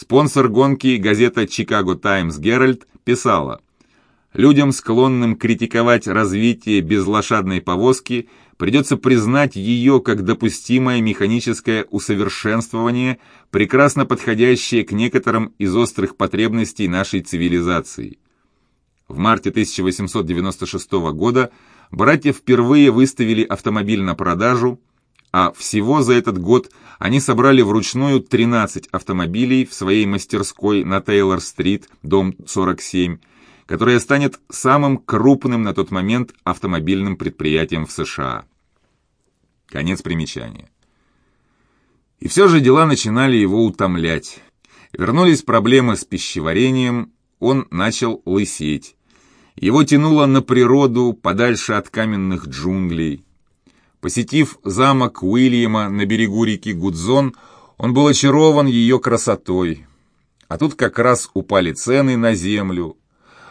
Спонсор гонки газета «Чикаго Таймс Геральт» писала «Людям, склонным критиковать развитие безлошадной повозки, придется признать ее как допустимое механическое усовершенствование, прекрасно подходящее к некоторым из острых потребностей нашей цивилизации». В марте 1896 года братья впервые выставили автомобиль на продажу, а всего за этот год они собрали вручную 13 автомобилей в своей мастерской на Тейлор-стрит, дом 47, которая станет самым крупным на тот момент автомобильным предприятием в США. Конец примечания. И все же дела начинали его утомлять. Вернулись проблемы с пищеварением, он начал лысеть. Его тянуло на природу, подальше от каменных джунглей. Посетив замок Уильяма на берегу реки Гудзон, он был очарован ее красотой. А тут как раз упали цены на землю.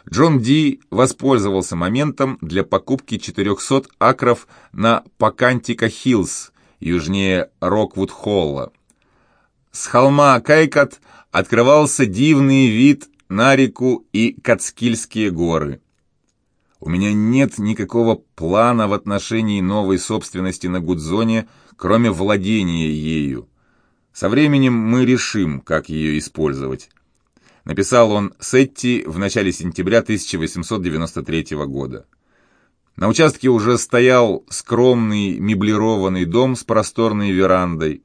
Джон Ди воспользовался моментом для покупки 400 акров на Пакантика-Хиллз, южнее Роквуд-Холла. С холма Кайкат открывался дивный вид на реку и Кацкильские горы. У меня нет никакого плана в отношении новой собственности на Гудзоне, кроме владения ею. Со временем мы решим, как ее использовать. Написал он Сетти в начале сентября 1893 года. На участке уже стоял скромный меблированный дом с просторной верандой.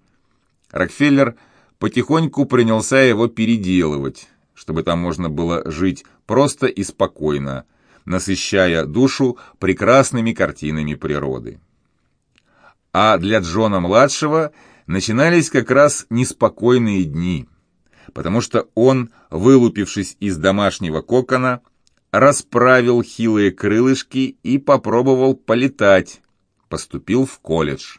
Рокфеллер потихоньку принялся его переделывать, чтобы там можно было жить просто и спокойно, насыщая душу прекрасными картинами природы. А для Джона-младшего начинались как раз неспокойные дни, потому что он, вылупившись из домашнего кокона, расправил хилые крылышки и попробовал полетать, поступил в колледж.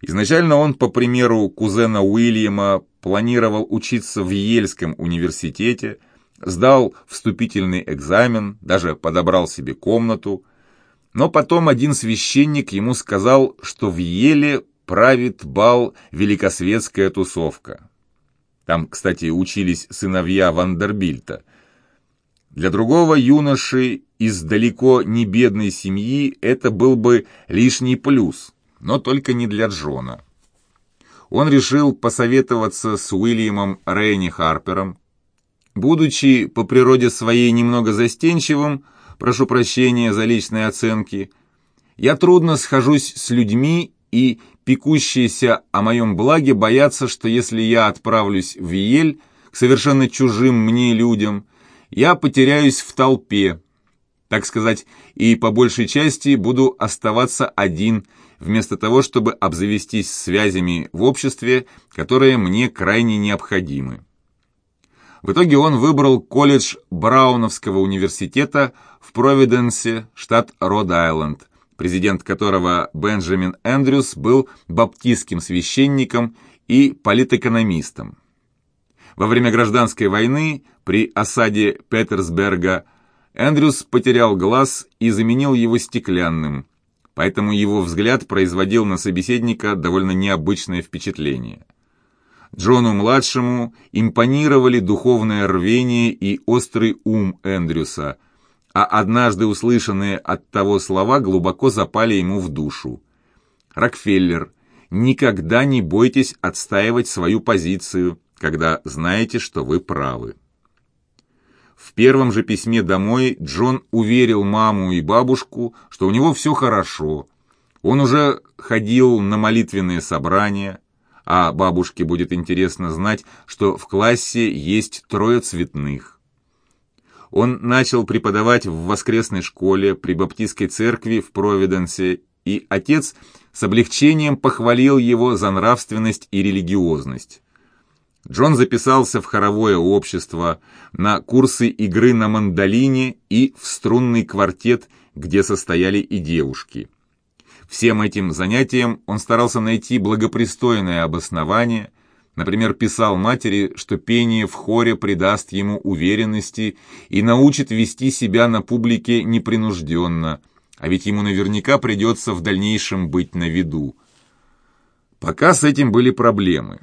Изначально он, по примеру кузена Уильяма, планировал учиться в Ельском университете – сдал вступительный экзамен, даже подобрал себе комнату. Но потом один священник ему сказал, что в Еле правит бал великосветская тусовка. Там, кстати, учились сыновья Вандербильта. Для другого юноши из далеко не бедной семьи это был бы лишний плюс, но только не для Джона. Он решил посоветоваться с Уильямом Рейни Харпером, Будучи по природе своей немного застенчивым, прошу прощения за личные оценки, я трудно схожусь с людьми и пекущиеся о моем благе боятся, что если я отправлюсь в Ель к совершенно чужим мне людям, я потеряюсь в толпе, так сказать, и по большей части буду оставаться один, вместо того, чтобы обзавестись связями в обществе, которые мне крайне необходимы. В итоге он выбрал колледж Брауновского университета в Провиденсе, штат Род-Айленд, президент которого Бенджамин Эндрюс был баптистским священником и политэкономистом. Во время гражданской войны при осаде Петерсберга Эндрюс потерял глаз и заменил его стеклянным, поэтому его взгляд производил на собеседника довольно необычное впечатление. Джону-младшему импонировали духовное рвение и острый ум Эндрюса, а однажды услышанные от того слова глубоко запали ему в душу. Рокфеллер, никогда не бойтесь отстаивать свою позицию, когда знаете, что вы правы. В первом же письме домой Джон уверил маму и бабушку, что у него все хорошо. Он уже ходил на молитвенные собрания, а бабушке будет интересно знать, что в классе есть трое цветных. Он начал преподавать в воскресной школе при Баптистской церкви в Провиденсе, и отец с облегчением похвалил его за нравственность и религиозность. Джон записался в хоровое общество, на курсы игры на мандолине и в струнный квартет, где состояли и девушки. Всем этим занятиям он старался найти благопристойное обоснование, например, писал матери, что пение в хоре придаст ему уверенности и научит вести себя на публике непринужденно, а ведь ему наверняка придется в дальнейшем быть на виду. Пока с этим были проблемы.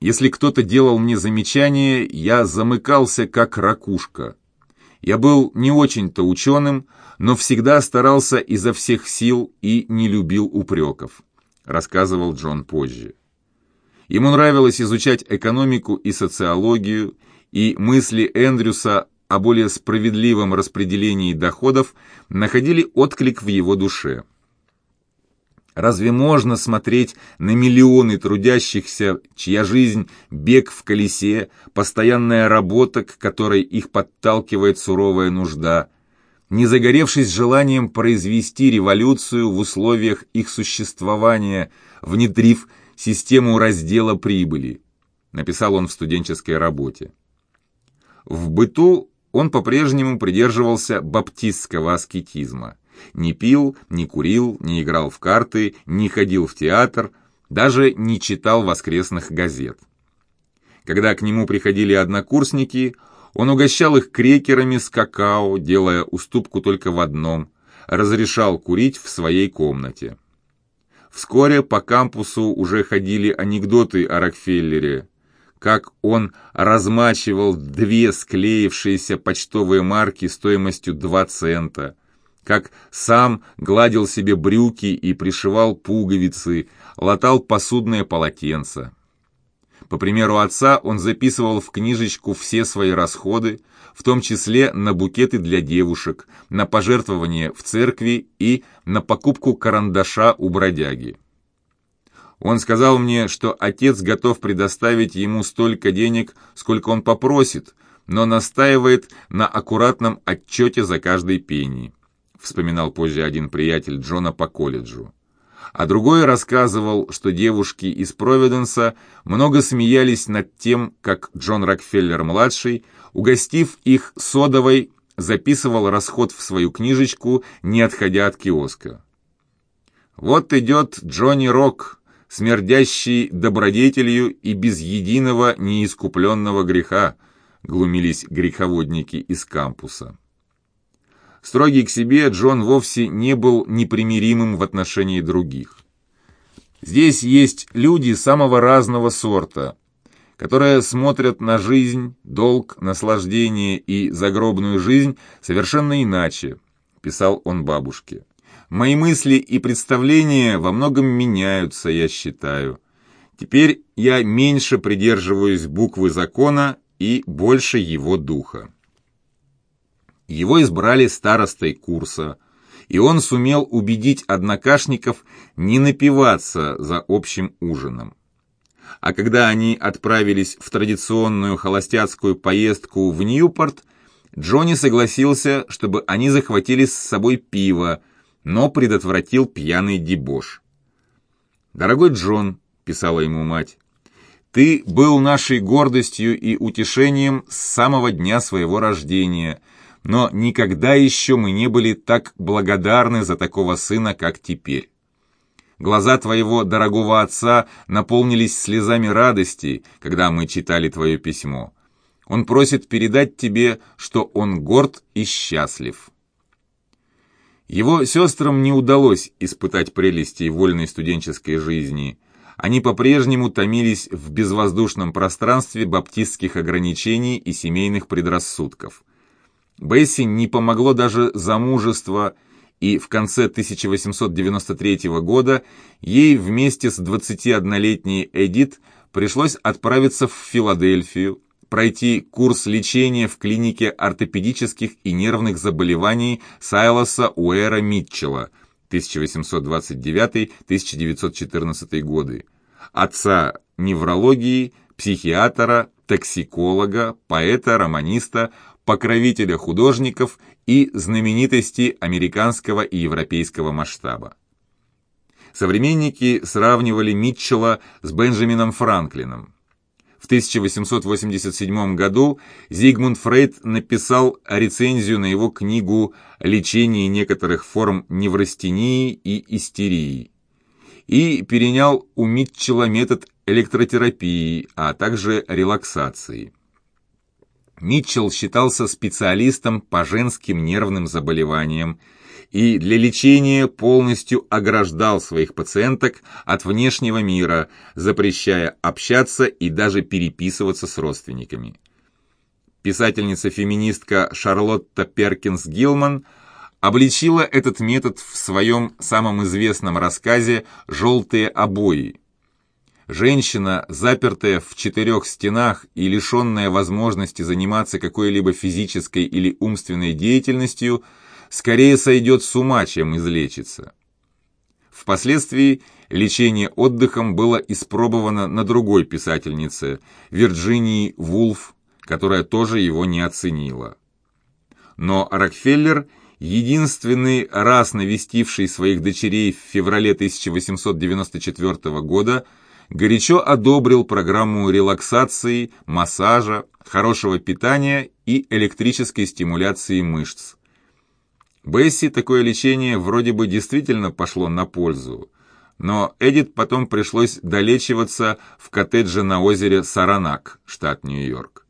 Если кто-то делал мне замечание, я замыкался как ракушка. Я был не очень-то ученым, но всегда старался изо всех сил и не любил упреков», рассказывал Джон позже. Ему нравилось изучать экономику и социологию, и мысли Эндрюса о более справедливом распределении доходов находили отклик в его душе. Разве можно смотреть на миллионы трудящихся, чья жизнь – бег в колесе, постоянная работа, к которой их подталкивает суровая нужда, не загоревшись желанием произвести революцию в условиях их существования, внедрив систему раздела прибыли, написал он в студенческой работе. В быту он по-прежнему придерживался баптистского аскетизма. Не пил, не курил, не играл в карты, не ходил в театр, даже не читал воскресных газет. Когда к нему приходили однокурсники, он угощал их крекерами с какао, делая уступку только в одном – разрешал курить в своей комнате. Вскоре по кампусу уже ходили анекдоты о Рокфеллере, как он размачивал две склеившиеся почтовые марки стоимостью 2 цента, как сам гладил себе брюки и пришивал пуговицы, латал посудное полотенце. По примеру отца он записывал в книжечку все свои расходы, в том числе на букеты для девушек, на пожертвования в церкви и на покупку карандаша у бродяги. Он сказал мне, что отец готов предоставить ему столько денег, сколько он попросит, но настаивает на аккуратном отчете за каждый пенни, вспоминал позже один приятель Джона по колледжу а другой рассказывал, что девушки из Провиденса много смеялись над тем, как Джон Рокфеллер-младший, угостив их содовой, записывал расход в свою книжечку, не отходя от киоска. «Вот идет Джонни Рок, смердящий добродетелью и без единого неискупленного греха», глумились греховодники из кампуса. Строгий к себе, Джон вовсе не был непримиримым в отношении других. Здесь есть люди самого разного сорта, которые смотрят на жизнь, долг, наслаждение и загробную жизнь совершенно иначе, писал он бабушке. Мои мысли и представления во многом меняются, я считаю. Теперь я меньше придерживаюсь буквы закона и больше его духа. Его избрали старостой курса, и он сумел убедить однокашников не напиваться за общим ужином. А когда они отправились в традиционную холостяцкую поездку в Ньюпорт, Джонни согласился, чтобы они захватили с собой пиво, но предотвратил пьяный дебош. «Дорогой Джон», — писала ему мать, — «ты был нашей гордостью и утешением с самого дня своего рождения», но никогда еще мы не были так благодарны за такого сына, как теперь. Глаза твоего дорогого отца наполнились слезами радости, когда мы читали твое письмо. Он просит передать тебе, что он горд и счастлив. Его сестрам не удалось испытать прелести вольной студенческой жизни. Они по-прежнему томились в безвоздушном пространстве баптистских ограничений и семейных предрассудков. Бесси не помогло даже замужество, и в конце 1893 года ей вместе с 21-летней Эдит пришлось отправиться в Филадельфию, пройти курс лечения в клинике ортопедических и нервных заболеваний Сайлоса Уэра Митчелла 1829-1914 годы, отца неврологии, психиатра, токсиколога, поэта, романиста, покровителя художников и знаменитости американского и европейского масштаба. Современники сравнивали Митчелла с Бенджамином Франклином. В 1887 году Зигмунд Фрейд написал рецензию на его книгу «Лечение некоторых форм неврастении и истерии» и перенял у Митчелла метод электротерапии, а также релаксации. Митчелл считался специалистом по женским нервным заболеваниям и для лечения полностью ограждал своих пациенток от внешнего мира, запрещая общаться и даже переписываться с родственниками. Писательница-феминистка Шарлотта Перкинс Гилман обличила этот метод в своем самом известном рассказе «Желтые обои», Женщина, запертая в четырех стенах и лишенная возможности заниматься какой-либо физической или умственной деятельностью, скорее сойдет с ума, чем излечится. Впоследствии лечение отдыхом было испробовано на другой писательнице, Вирджинии Вулф, которая тоже его не оценила. Но Рокфеллер, единственный раз навестивший своих дочерей в феврале 1894 года, горячо одобрил программу релаксации, массажа, хорошего питания и электрической стимуляции мышц. Бесси такое лечение вроде бы действительно пошло на пользу, но Эдит потом пришлось долечиваться в коттедже на озере Саранак, штат Нью-Йорк.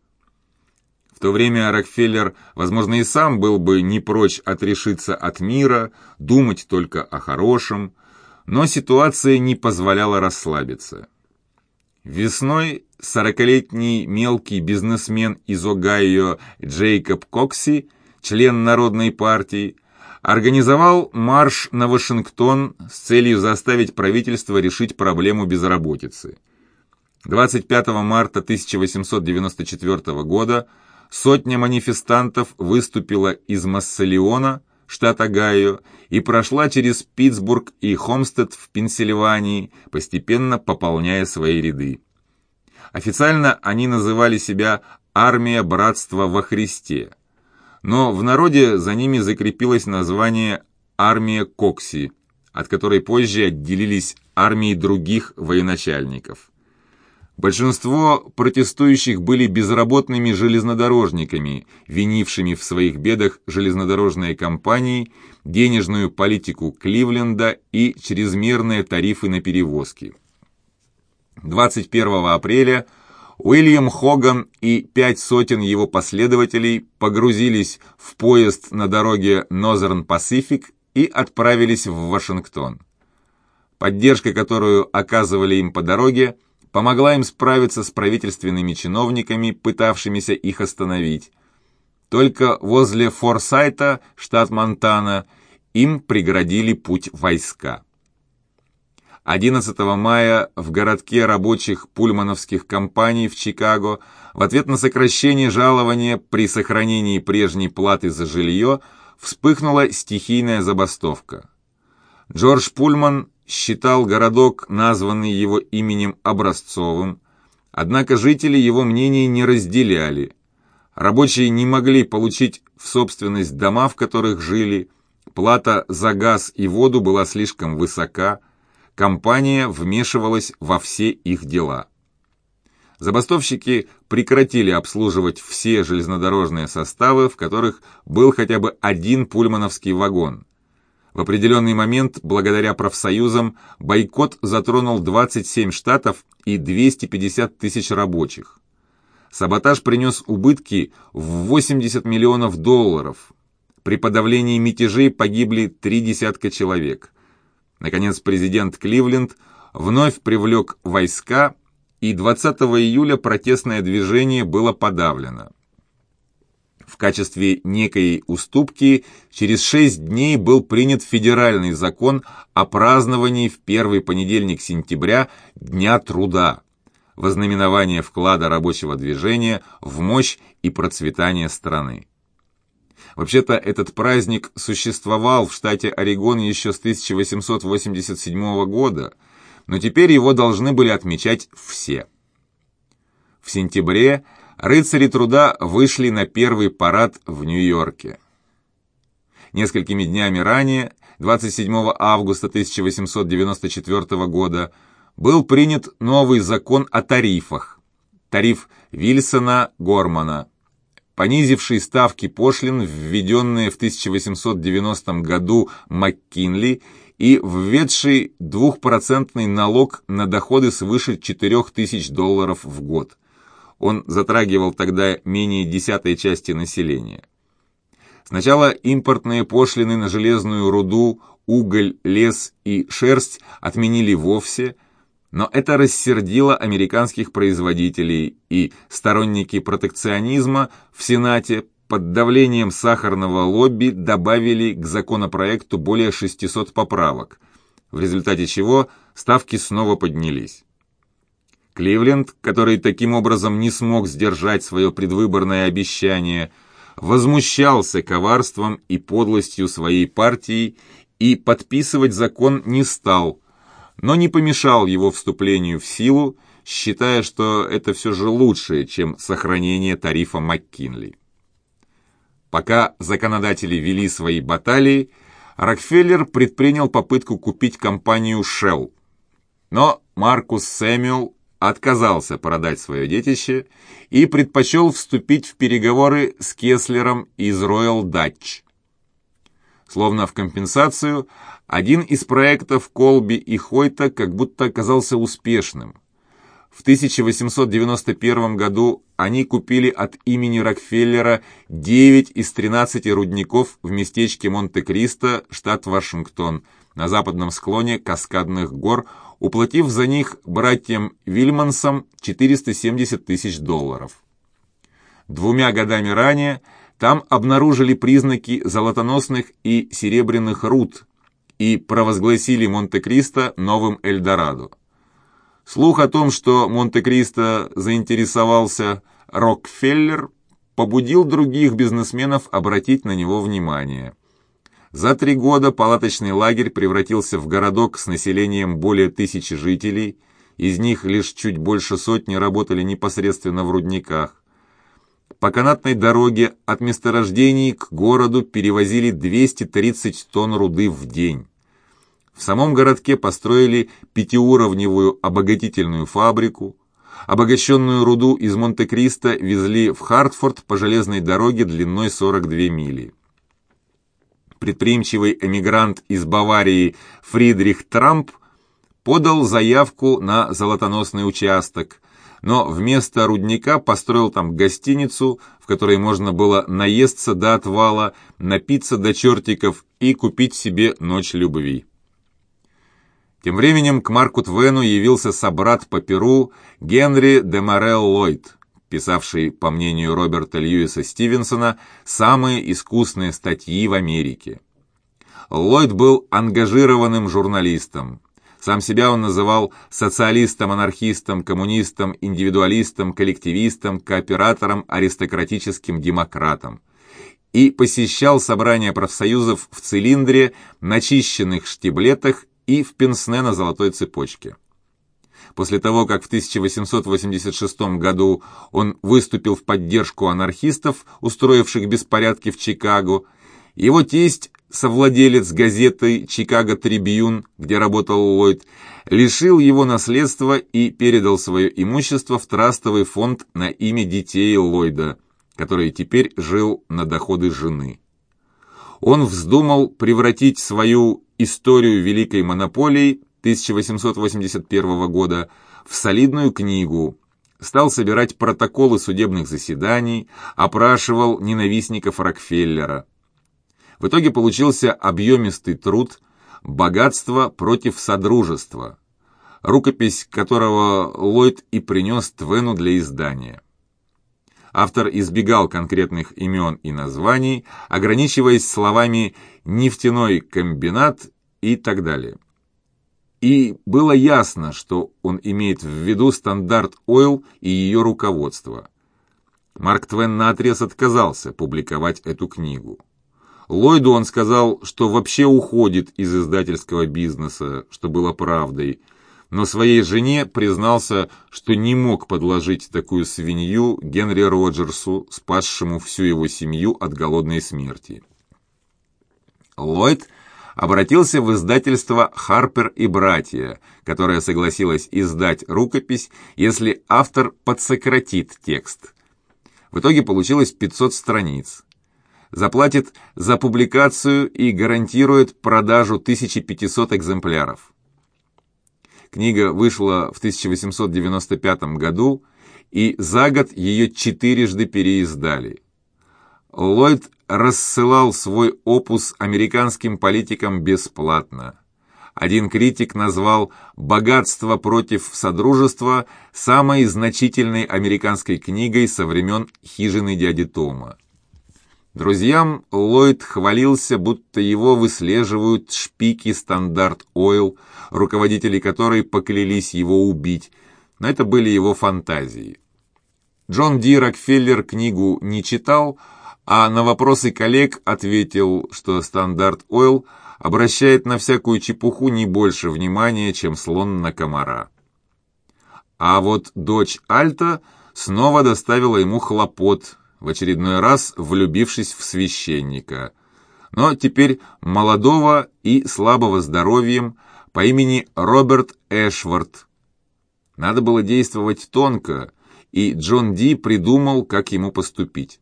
В то время Рокфеллер, возможно, и сам был бы не прочь отрешиться от мира, думать только о хорошем, но ситуация не позволяла расслабиться. Весной сорокалетний мелкий бизнесмен из Огайо Джейкоб Кокси, член Народной партии, организовал марш на Вашингтон с целью заставить правительство решить проблему безработицы. 25 марта 1894 года сотня манифестантов выступила из Массалиона, штат Огайо, и прошла через Питтсбург и Хомстед в Пенсильвании, постепенно пополняя свои ряды. Официально они называли себя «Армия Братства во Христе», но в народе за ними закрепилось название «Армия Кокси», от которой позже отделились армии других военачальников. Большинство протестующих были безработными железнодорожниками, винившими в своих бедах железнодорожные компании, денежную политику Кливленда и чрезмерные тарифы на перевозки. 21 апреля Уильям Хоган и пять сотен его последователей погрузились в поезд на дороге Northern Pacific и отправились в Вашингтон. Поддержка, которую оказывали им по дороге, помогла им справиться с правительственными чиновниками, пытавшимися их остановить. Только возле Форсайта, штат Монтана, им преградили путь войска. 11 мая в городке рабочих пульмановских компаний в Чикаго в ответ на сокращение жалования при сохранении прежней платы за жилье вспыхнула стихийная забастовка. Джордж Пульман считал городок, названный его именем образцовым, однако жители его мнений не разделяли. Рабочие не могли получить в собственность дома, в которых жили, плата за газ и воду была слишком высока, компания вмешивалась во все их дела. Забастовщики прекратили обслуживать все железнодорожные составы, в которых был хотя бы один пульмановский вагон – в определенный момент, благодаря профсоюзам, бойкот затронул 27 штатов и 250 тысяч рабочих. Саботаж принес убытки в 80 миллионов долларов. При подавлении мятежей погибли три десятка человек. Наконец, президент Кливленд вновь привлек войска, и 20 июля протестное движение было подавлено. В качестве некой уступки через шесть дней был принят федеральный закон о праздновании в первый понедельник сентября Дня труда, вознаменование вклада рабочего движения в мощь и процветание страны. Вообще-то этот праздник существовал в штате Орегон еще с 1887 года, но теперь его должны были отмечать все. В сентябре рыцари труда вышли на первый парад в Нью-Йорке. Несколькими днями ранее, 27 августа 1894 года, был принят новый закон о тарифах, тариф Вильсона-Гормана, понизивший ставки пошлин, введенные в 1890 году МакКинли и введший двухпроцентный налог на доходы свыше 4000 долларов в год – он затрагивал тогда менее десятой части населения. Сначала импортные пошлины на железную руду, уголь, лес и шерсть отменили вовсе, но это рассердило американских производителей, и сторонники протекционизма в Сенате под давлением сахарного лобби добавили к законопроекту более 600 поправок, в результате чего ставки снова поднялись. Кливленд, который таким образом не смог сдержать свое предвыборное обещание, возмущался коварством и подлостью своей партии и подписывать закон не стал, но не помешал его вступлению в силу, считая, что это все же лучше, чем сохранение тарифа МакКинли. Пока законодатели вели свои баталии, Рокфеллер предпринял попытку купить компанию Shell. Но Маркус Сэмюэл отказался продать свое детище и предпочел вступить в переговоры с Кеслером из Royal Dutch. Словно в компенсацию, один из проектов Колби и Хойта как будто оказался успешным. В 1891 году они купили от имени Рокфеллера 9 из 13 рудников в местечке Монте-Кристо, штат Вашингтон, на западном склоне Каскадных гор, уплатив за них братьям Вильмансам 470 тысяч долларов. Двумя годами ранее там обнаружили признаки золотоносных и серебряных руд и провозгласили Монте-Кристо новым Эльдорадо. Слух о том, что Монте-Кристо заинтересовался Рокфеллер, побудил других бизнесменов обратить на него внимание. За три года палаточный лагерь превратился в городок с населением более тысячи жителей, из них лишь чуть больше сотни работали непосредственно в рудниках. По канатной дороге от месторождений к городу перевозили 230 тонн руды в день. В самом городке построили пятиуровневую обогатительную фабрику. Обогащенную руду из Монте-Кристо везли в Хартфорд по железной дороге длиной 42 мили. Предприимчивый эмигрант из Баварии Фридрих Трамп подал заявку на золотоносный участок, но вместо рудника построил там гостиницу, в которой можно было наесться до отвала, напиться до чертиков и купить себе ночь любви. Тем временем к Марку Твену явился собрат по Перу Генри де Морел Ллойд, писавший, по мнению Роберта Льюиса Стивенсона, самые искусные статьи в Америке. Ллойд был ангажированным журналистом. Сам себя он называл социалистом, анархистом, коммунистом, индивидуалистом, коллективистом, кооператором, аристократическим демократом. И посещал собрания профсоюзов в цилиндре, начищенных штиблетах и в пенсне на золотой цепочке. После того, как в 1886 году он выступил в поддержку анархистов, устроивших беспорядки в Чикаго, его тесть совладелец газеты «Чикаго Трибьюн», где работал Ллойд, лишил его наследства и передал свое имущество в трастовый фонд на имя детей Ллойда, который теперь жил на доходы жены. Он вздумал превратить свою историю великой монополии 1881 года в солидную книгу, стал собирать протоколы судебных заседаний, опрашивал ненавистников Рокфеллера – в итоге получился объемистый труд «Богатство против содружества», рукопись которого Ллойд и принес Твену для издания. Автор избегал конкретных имен и названий, ограничиваясь словами «нефтяной комбинат» и так далее. И было ясно, что он имеет в виду стандарт Ойл и ее руководство. Марк Твен наотрез отказался публиковать эту книгу. Ллойду он сказал, что вообще уходит из издательского бизнеса, что было правдой, но своей жене признался, что не мог подложить такую свинью Генри Роджерсу, спасшему всю его семью от голодной смерти. Ллойд обратился в издательство «Харпер и братья», которое согласилось издать рукопись, если автор подсократит текст. В итоге получилось 500 страниц заплатит за публикацию и гарантирует продажу 1500 экземпляров. Книга вышла в 1895 году, и за год ее четырежды переиздали. Ллойд рассылал свой опус американским политикам бесплатно. Один критик назвал «Богатство против Содружества» самой значительной американской книгой со времен «Хижины дяди Тома». Друзьям Ллойд хвалился, будто его выслеживают шпики «Стандарт Ойл», руководители которой поклялись его убить, но это были его фантазии. Джон Ди Рокфеллер книгу не читал, а на вопросы коллег ответил, что «Стандарт Ойл» обращает на всякую чепуху не больше внимания, чем слон на комара. А вот дочь Альта снова доставила ему хлопот, в очередной раз влюбившись в священника, но теперь молодого и слабого здоровьем по имени Роберт Эшвард. Надо было действовать тонко, и Джон Ди придумал, как ему поступить.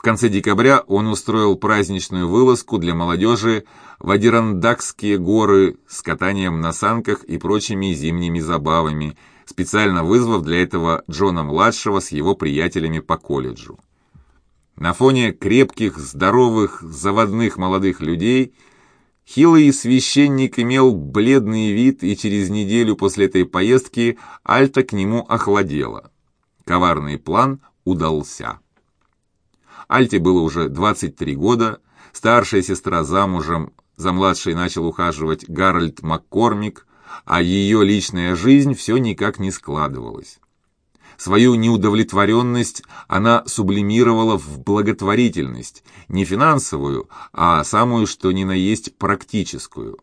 В конце декабря он устроил праздничную вылазку для молодежи в Адирандакские горы с катанием на санках и прочими зимними забавами, специально вызвав для этого Джона-младшего с его приятелями по колледжу. На фоне крепких, здоровых, заводных молодых людей хилый священник имел бледный вид, и через неделю после этой поездки Альта к нему охладела. Коварный план удался. Альте было уже 23 года, старшая сестра замужем, за младшей начал ухаживать Гарольд Маккормик, а ее личная жизнь все никак не складывалась. Свою неудовлетворенность она сублимировала в благотворительность, не финансовую, а самую что ни на есть практическую.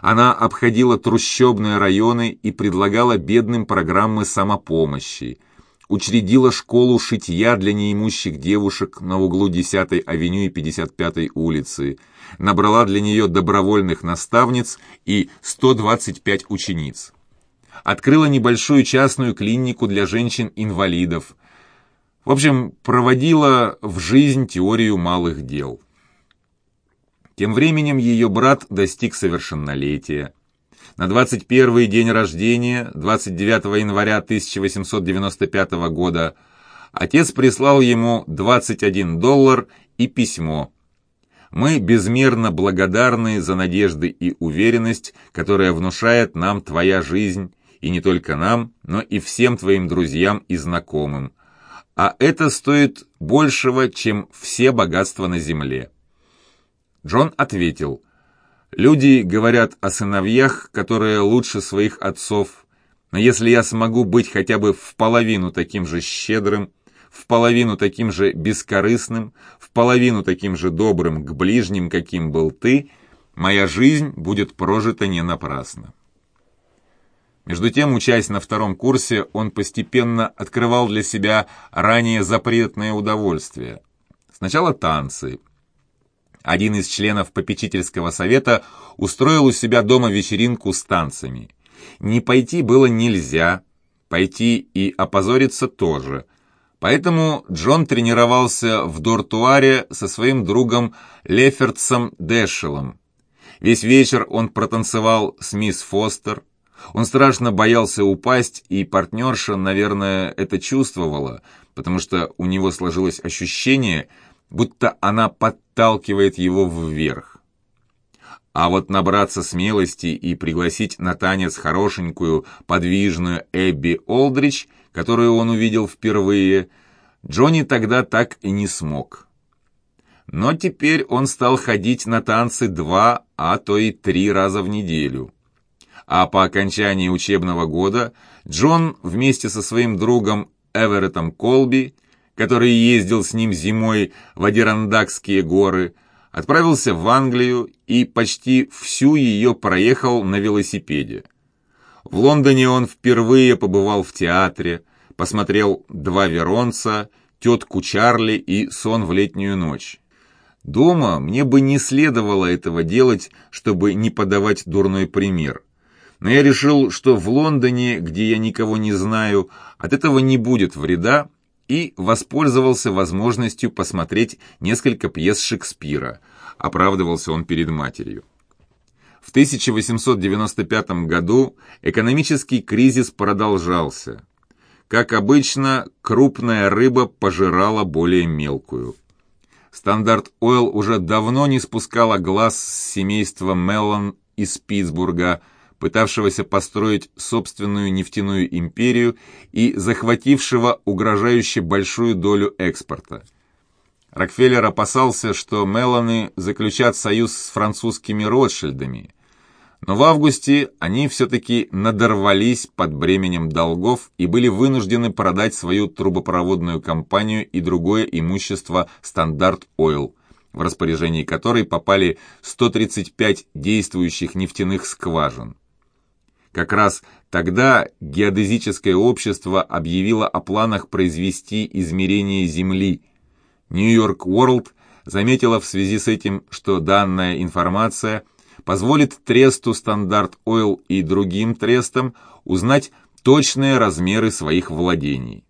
Она обходила трущобные районы и предлагала бедным программы самопомощи, учредила школу шитья для неимущих девушек на углу 10-й авеню и 55-й улицы, набрала для нее добровольных наставниц и 125 учениц. Открыла небольшую частную клинику для женщин-инвалидов. В общем, проводила в жизнь теорию малых дел. Тем временем ее брат достиг совершеннолетия. На 21 день рождения, 29 января 1895 года, отец прислал ему 21 доллар и письмо. Мы безмерно благодарны за надежды и уверенность, которая внушает нам твоя жизнь, и не только нам, но и всем твоим друзьям и знакомым. А это стоит большего, чем все богатства на земле. Джон ответил, Люди говорят о сыновьях, которые лучше своих отцов, но если я смогу быть хотя бы в половину таким же щедрым, в половину таким же бескорыстным, в половину таким же добрым к ближним, каким был ты, моя жизнь будет прожита не напрасно. Между тем, учась на втором курсе, он постепенно открывал для себя ранее запретное удовольствие. Сначала танцы, один из членов попечительского совета устроил у себя дома вечеринку с танцами. Не пойти было нельзя, пойти и опозориться тоже. Поэтому Джон тренировался в дортуаре со своим другом Лефертсом Дэшелом. Весь вечер он протанцевал с мисс Фостер. Он страшно боялся упасть, и партнерша, наверное, это чувствовала, потому что у него сложилось ощущение – будто она подталкивает его вверх. А вот набраться смелости и пригласить на танец хорошенькую, подвижную Эбби Олдрич, которую он увидел впервые, Джонни тогда так и не смог. Но теперь он стал ходить на танцы два, а то и три раза в неделю. А по окончании учебного года Джон вместе со своим другом Эвереттом Колби который ездил с ним зимой в Адирандакские горы, отправился в Англию и почти всю ее проехал на велосипеде. В Лондоне он впервые побывал в театре, посмотрел «Два Веронца», «Тетку Чарли» и «Сон в летнюю ночь». Дома мне бы не следовало этого делать, чтобы не подавать дурной пример. Но я решил, что в Лондоне, где я никого не знаю, от этого не будет вреда, и воспользовался возможностью посмотреть несколько пьес Шекспира, оправдывался он перед матерью. В 1895 году экономический кризис продолжался. Как обычно, крупная рыба пожирала более мелкую. Стандарт Ойл уже давно не спускала глаз с семейства Меллон из Питтсбурга, пытавшегося построить собственную нефтяную империю и захватившего угрожающе большую долю экспорта. Рокфеллер опасался, что Меллоны заключат союз с французскими Ротшильдами, но в августе они все-таки надорвались под бременем долгов и были вынуждены продать свою трубопроводную компанию и другое имущество «Стандарт Ойл», в распоряжении которой попали 135 действующих нефтяных скважин. Как раз тогда геодезическое общество объявило о планах произвести измерение Земли. New York World заметила в связи с этим, что данная информация – позволит тресту Стандарт Ойл и другим трестам узнать точные размеры своих владений.